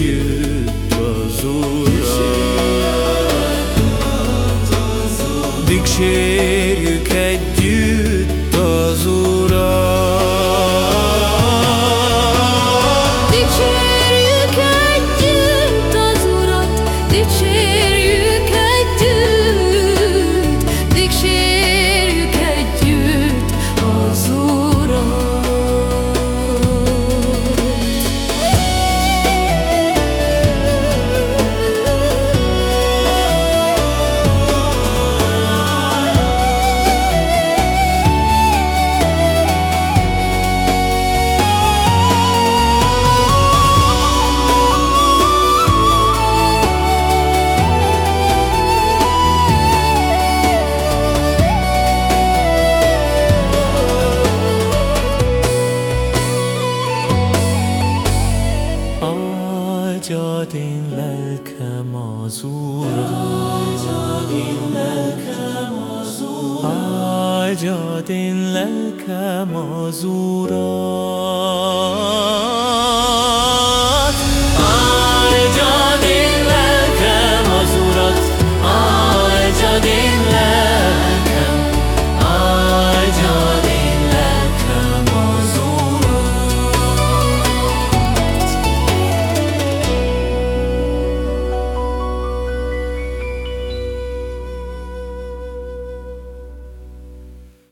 you. az Úr. Áldjad én lelkem az Úr. Áldjad én lelkem az Urat.